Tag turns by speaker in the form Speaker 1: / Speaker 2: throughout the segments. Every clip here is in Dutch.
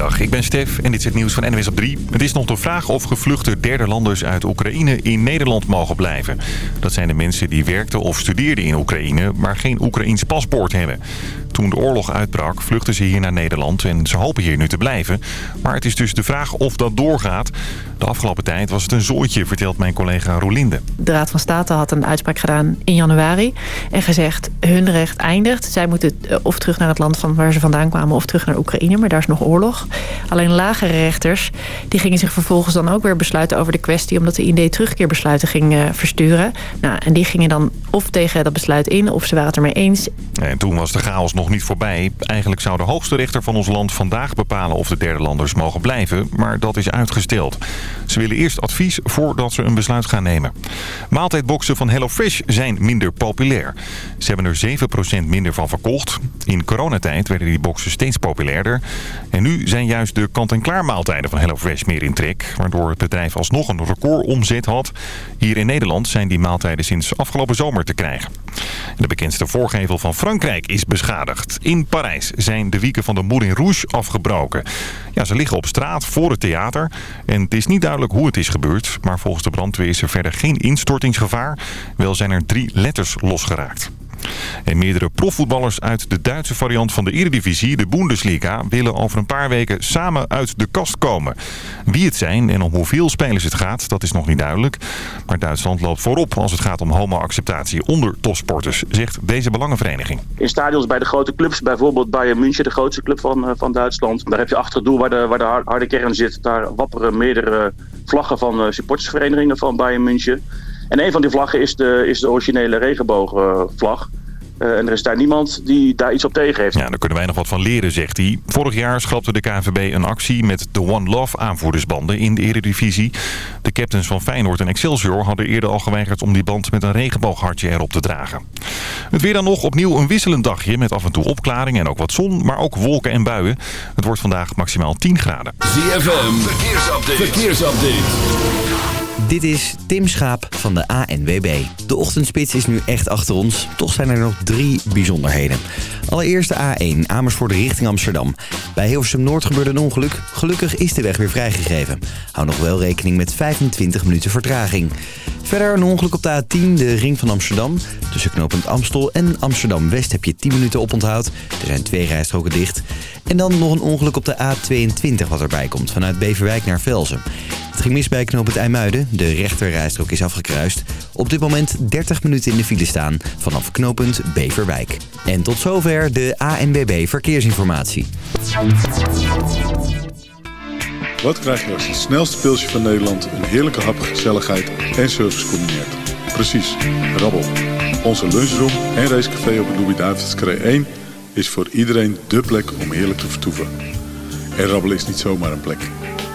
Speaker 1: Goedemiddag, ik ben Stef en dit is het nieuws van NWS op 3. Het is nog de vraag of gevluchte derde landers uit Oekraïne in Nederland mogen blijven. Dat zijn de mensen die werkten of studeerden in Oekraïne, maar geen Oekraïns paspoort hebben. Toen de oorlog uitbrak vluchtten ze hier naar Nederland en ze hopen hier nu te blijven. Maar het is dus de vraag of dat doorgaat. De afgelopen tijd was het een zooitje, vertelt mijn collega Rolinde.
Speaker 2: De Raad van State had een uitspraak gedaan in januari en gezegd hun recht eindigt. Zij moeten eh, of terug naar het land van waar ze vandaan kwamen of terug naar Oekraïne, maar daar is nog oorlog. Alleen lagere rechters die gingen zich vervolgens dan ook weer besluiten over de kwestie... omdat de IND terugkeerbesluiten ging uh, versturen. Nou, en die gingen dan of tegen dat besluit in of ze waren het ermee eens.
Speaker 1: En toen was de chaos nog niet voorbij. Eigenlijk zou de hoogste rechter van ons land vandaag bepalen of de derde landers mogen blijven. Maar dat is uitgesteld. Ze willen eerst advies voordat ze een besluit gaan nemen. Maaltijdboxen van HelloFresh zijn minder populair. Ze hebben er 7% minder van verkocht. In coronatijd werden die boxen steeds populairder. En nu zijn juist de kant-en-klaar maaltijden van HelloFresh meer in trek. Waardoor het bedrijf alsnog een recordomzet had. Hier in Nederland zijn die maaltijden sinds afgelopen zomer te krijgen. De bekendste voorgevel van Frankrijk is beschadigd. In Parijs zijn de wieken van de Moulin Rouge afgebroken. Ja, ze liggen op straat voor het theater. En het is niet duidelijk hoe het is gebeurd. Maar volgens de brandweer is er verder geen instortingsgevaar. Wel zijn er drie letters losgeraakt. En meerdere profvoetballers uit de Duitse variant van de Eredivisie, de Bundesliga, willen over een paar weken samen uit de kast komen. Wie het zijn en om hoeveel spelers het gaat, dat is nog niet duidelijk. Maar Duitsland loopt voorop als het gaat om homo-acceptatie onder topsporters, zegt deze belangenvereniging.
Speaker 3: In stadions bij de grote clubs, bijvoorbeeld Bayern München, de grootste club van, eh, van Duitsland. Daar heb je achter het doel waar de, waar de harde kern zit, daar wapperen meerdere vlaggen van eh, supportersverenigingen van Bayern München. En een van die vlaggen is de, is de originele regenboogvlag. Uh, en er is daar niemand die daar iets op tegen heeft.
Speaker 1: Ja, daar kunnen wij nog wat van leren, zegt hij. Vorig jaar schrapte de KNVB een actie met de One Love aanvoerdersbanden in de eredivisie. De captains van Feyenoord en Excelsior hadden eerder al geweigerd om die band met een regenbooghartje erop te dragen. Het weer dan nog opnieuw een wisselend dagje met af en toe opklaring en ook wat zon, maar ook wolken en buien. Het wordt vandaag maximaal 10 graden.
Speaker 4: ZFM, verkeersupdate. verkeersupdate.
Speaker 5: Dit is Tim Schaap van de ANWB. De ochtendspits is nu echt achter ons. Toch zijn er nog drie bijzonderheden. Allereerst de A1 Amersfoort richting Amsterdam. Bij Hilversum Noord gebeurde een ongeluk. Gelukkig is de weg weer vrijgegeven. Hou nog wel rekening met 25 minuten vertraging. Verder een ongeluk op de A10, de ring van Amsterdam. Tussen knooppunt Amstel en Amsterdam-West heb je 10 minuten oponthoud. Er zijn twee rijstroken dicht. En dan nog een ongeluk op de A22 wat erbij komt, vanuit Beverwijk naar Velzen. Het ging mis bij knooppunt IJmuiden. De rechterrijstrook is afgekruist. Op dit moment 30 minuten in de file staan vanaf knooppunt Beverwijk. En tot zover de ANBB Verkeersinformatie.
Speaker 6: Wat krijg je als het snelste pilsje van Nederland... een heerlijke hap, gezelligheid en service combineert? Precies, rabbel. Onze lunchroom en racecafé op de Louis-David's 1 is voor iedereen dé plek om heerlijk te vertoeven. En rabbelen is niet zomaar een plek.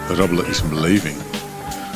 Speaker 6: Rabbelen is een beleving.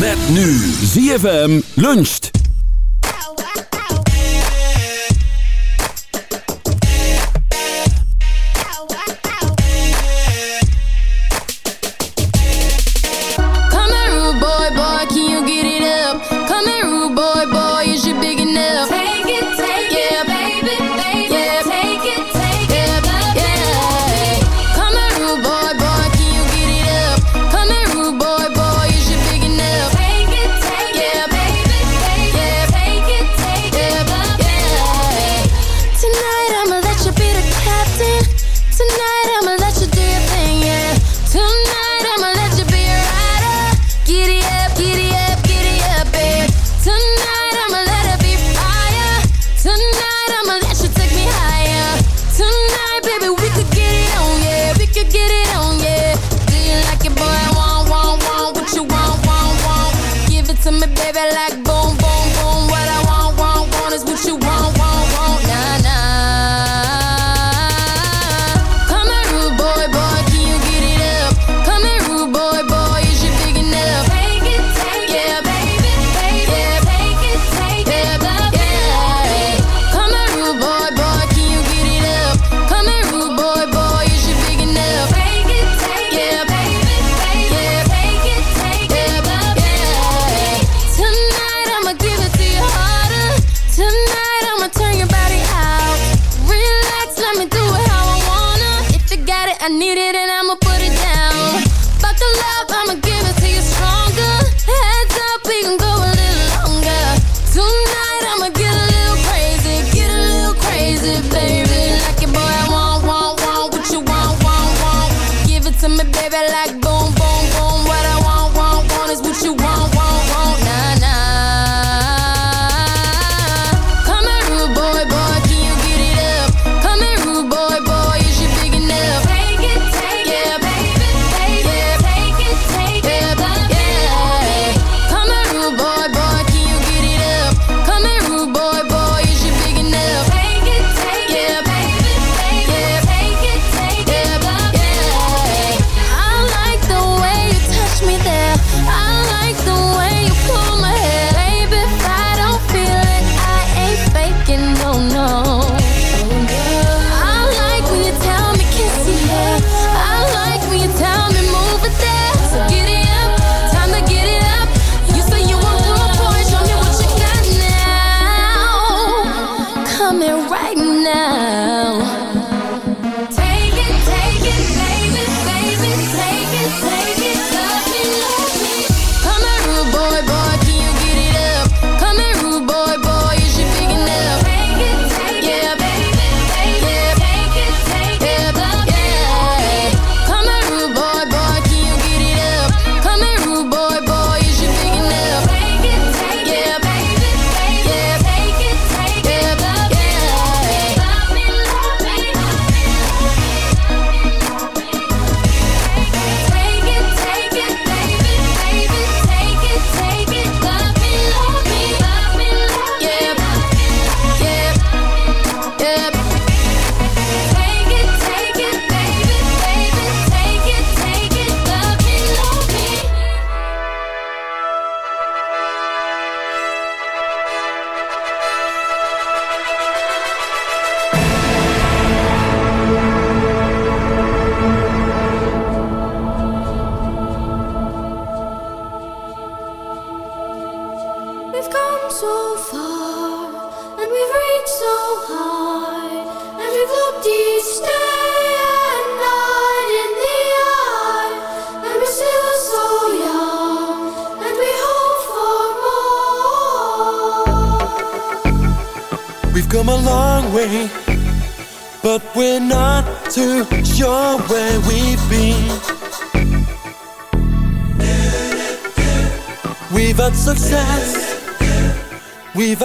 Speaker 4: Met nu ZFM luncht.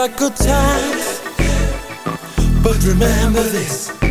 Speaker 7: are good times, but remember this.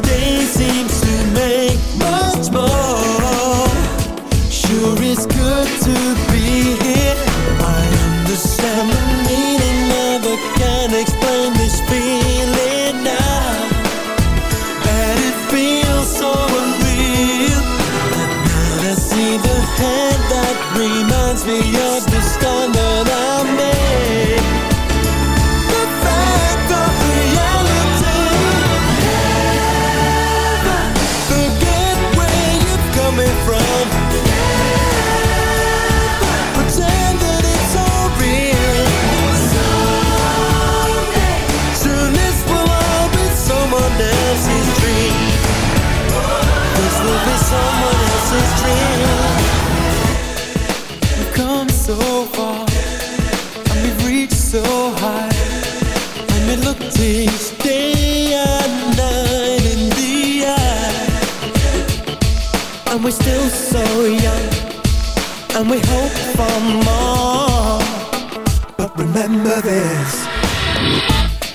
Speaker 7: remember this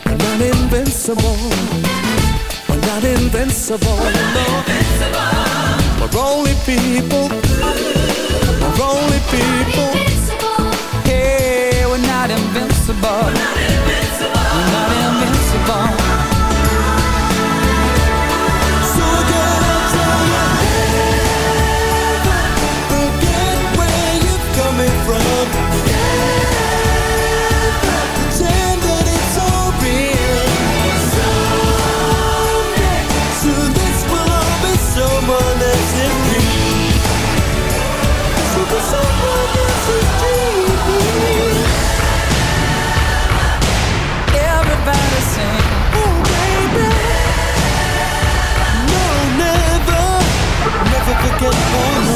Speaker 7: we're not invincible. We're not invincible. We're only people. We're only people.
Speaker 8: Yeah, we're not invincible. We're not invincible.
Speaker 7: So
Speaker 9: que eu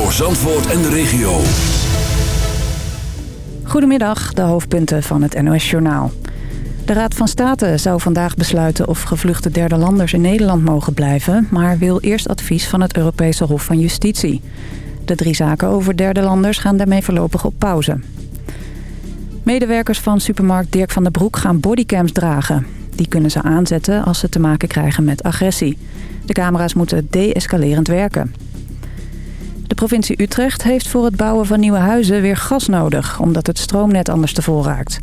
Speaker 4: voor Zandvoort en de regio.
Speaker 10: Goedemiddag, de hoofdpunten van het NOS-journaal. De Raad van State zou vandaag besluiten of gevluchte derde landers in Nederland mogen blijven... maar wil eerst advies van het Europese Hof van Justitie. De drie zaken over derde landers gaan daarmee voorlopig op pauze. Medewerkers van supermarkt Dirk van der Broek gaan bodycams dragen. Die kunnen ze aanzetten als ze te maken krijgen met agressie. De camera's moeten deescalerend werken. De provincie Utrecht heeft voor het bouwen van nieuwe huizen weer gas nodig... omdat het stroomnet anders tevoren raakt.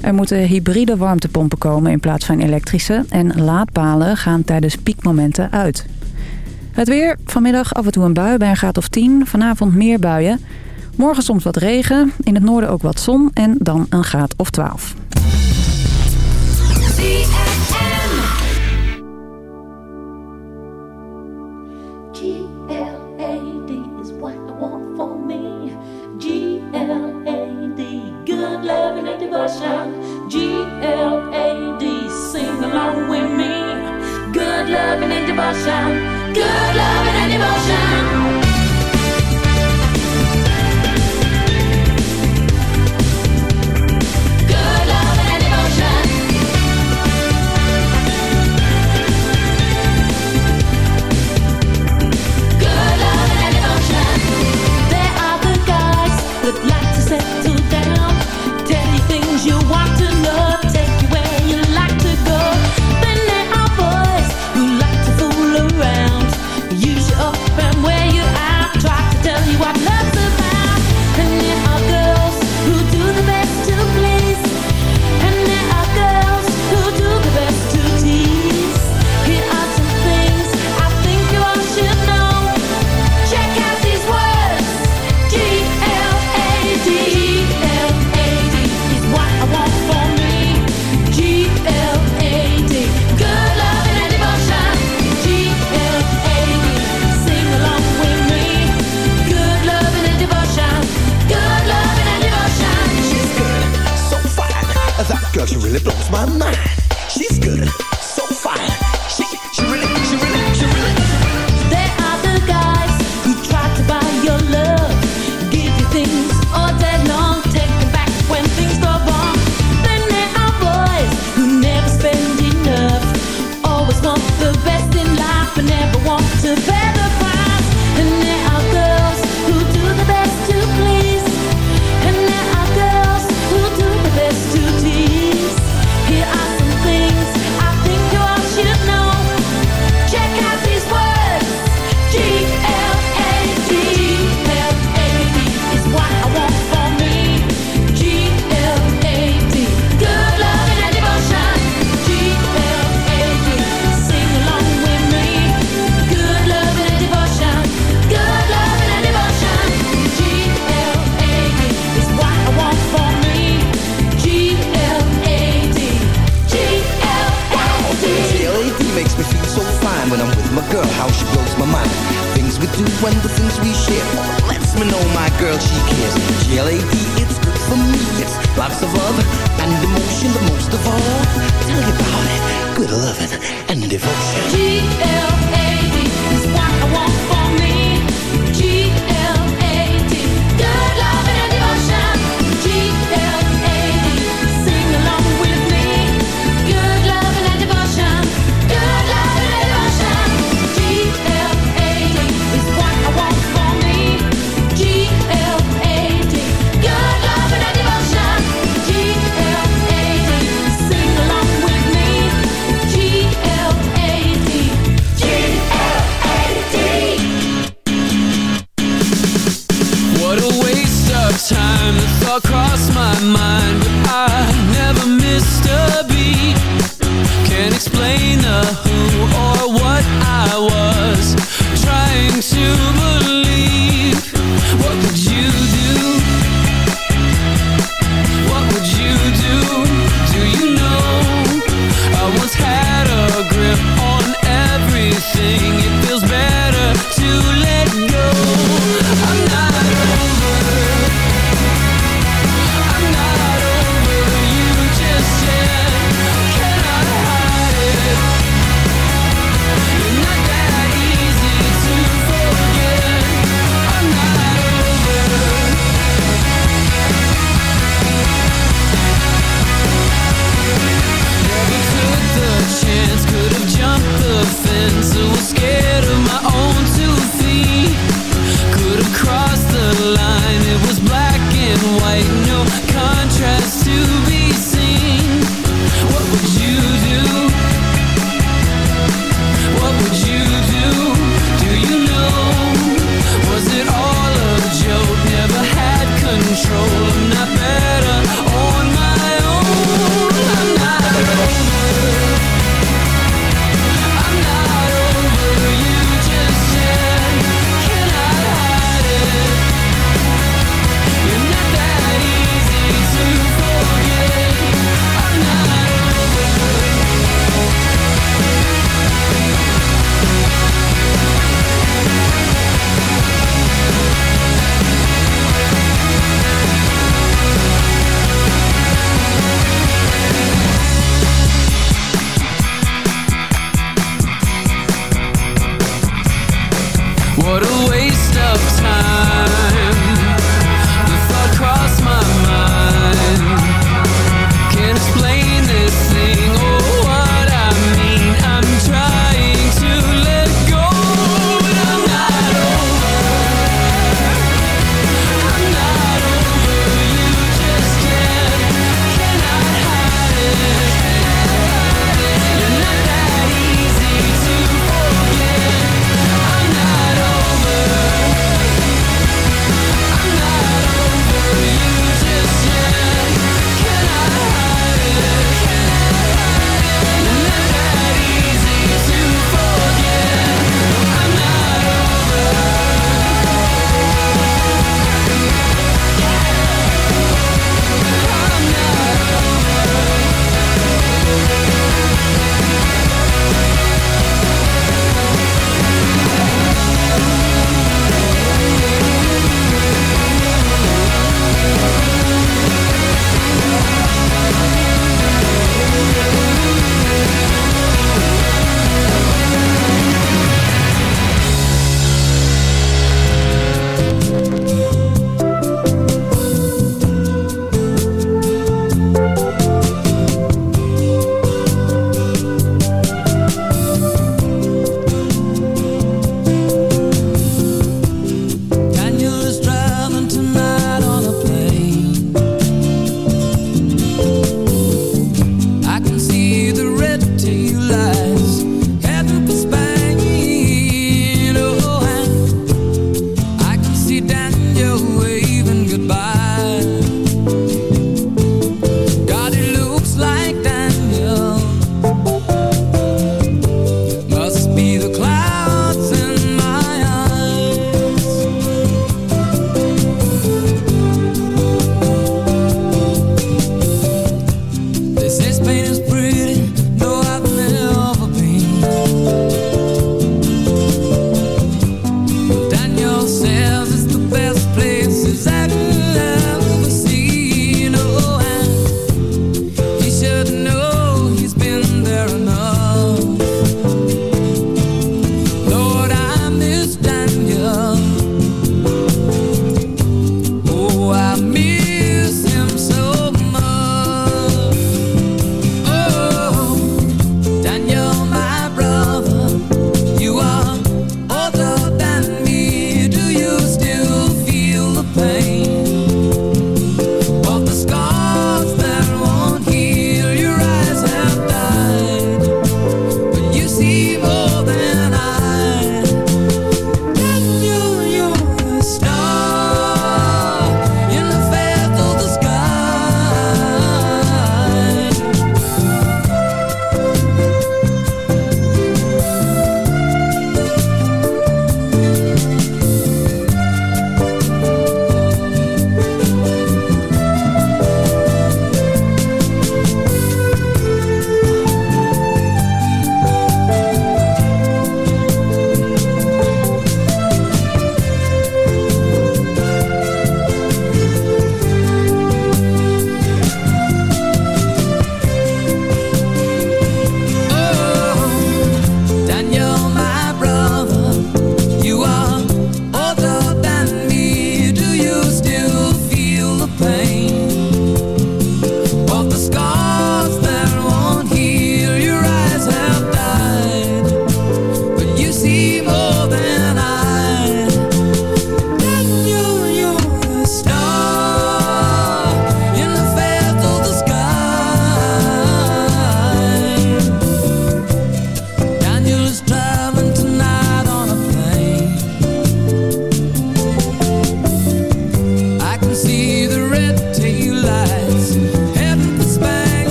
Speaker 10: Er moeten hybride warmtepompen komen in plaats van elektrische... en laadpalen gaan tijdens piekmomenten uit. Het weer, vanmiddag af en toe een bui bij een graad of 10. Vanavond meer buien. Morgen soms wat regen, in het noorden ook wat zon en dan een graad of 12.
Speaker 11: devotion. Good love and devotion.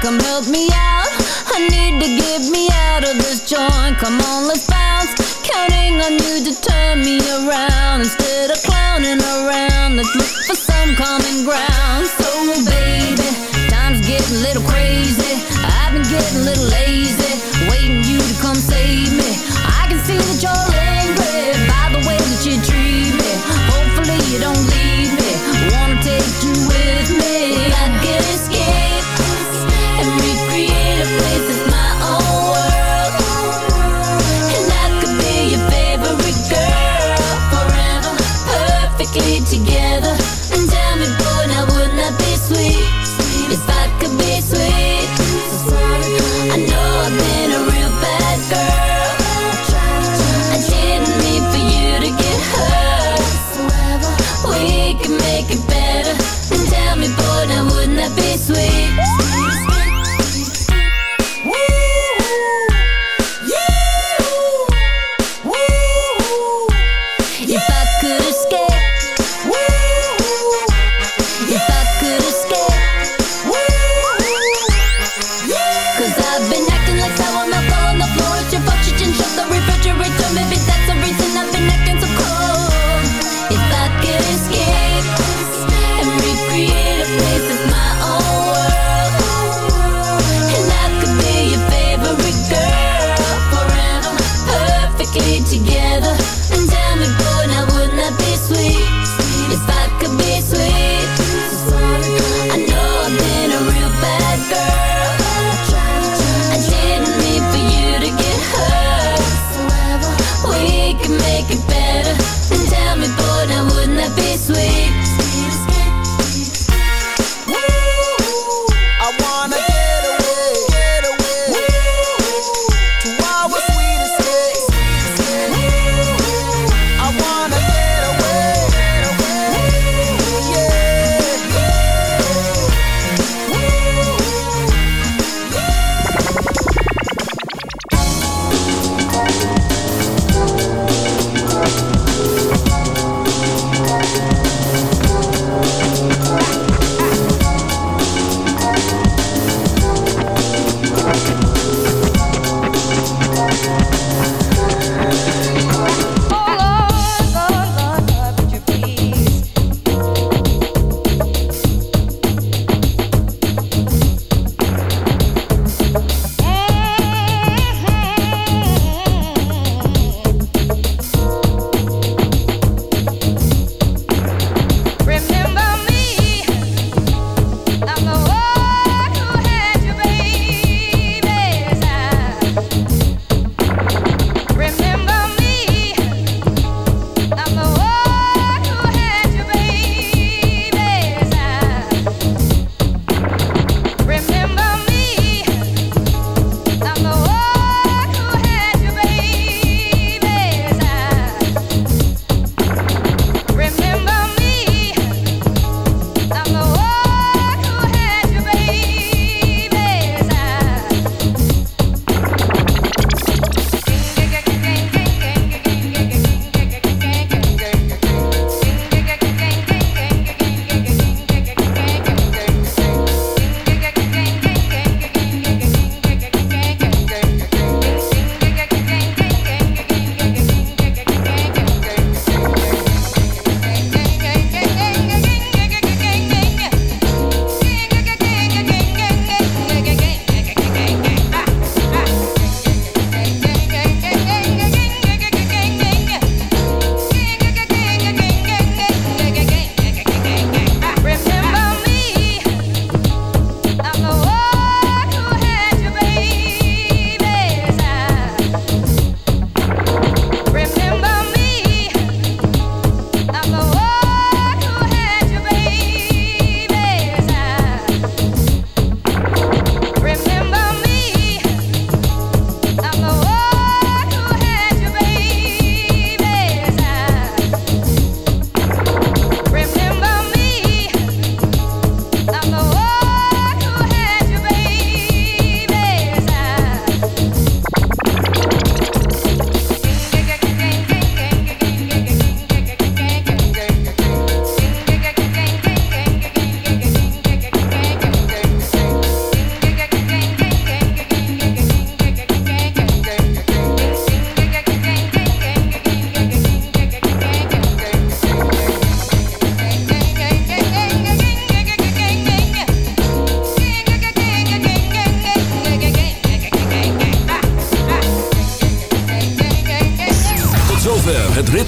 Speaker 12: come
Speaker 11: help me out. I need to get me out of this joint. Come on, let's bounce. Counting on you to turn me around. Instead of clowning around Let's look for some common ground. So baby, time's getting a little crazy. I've been getting a little lazy Waiting you to come save me. I can see that you're make it better.